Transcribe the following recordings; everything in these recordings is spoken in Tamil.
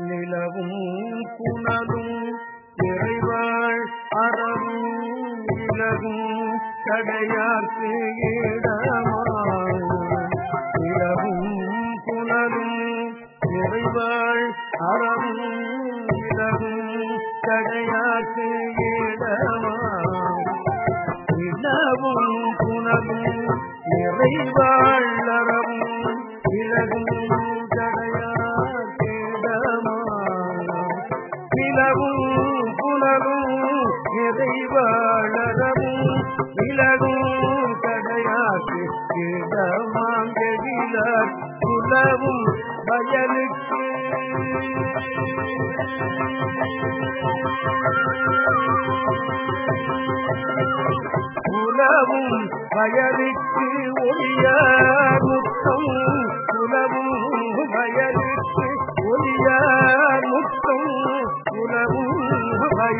நிலவும் புனலும் இறைவாள் அறவும் இலகும் கடையார்க்கு இடமாம் நிலவும் புனலும் இறைவாள் அறவும் இலகும் கடையார்க்கு இடமாம் நிலவும் புனலும் இறைவாள் அறவும் கடையார் நிலவும் புனலும் இறைவாழறவும் நிலவும் கடையாக்கு கேடமாம் கெடிலார் குலவும் வயலுக்கு. உலவும் வயலுக்கு ஒளிய முத்தம் உலவும்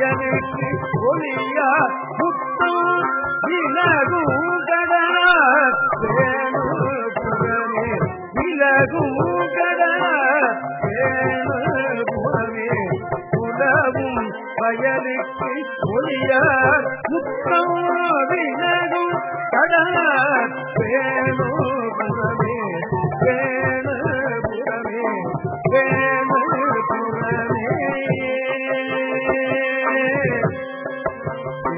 வயலுக்கு ஒளிய முத்தம் விலகும் கடன இலகும் விலகும் கடன வேணுபுரமே உலவும் வயலுக்கு ஒளியா புத்தம் இலகும் கடன வேணுபுரமே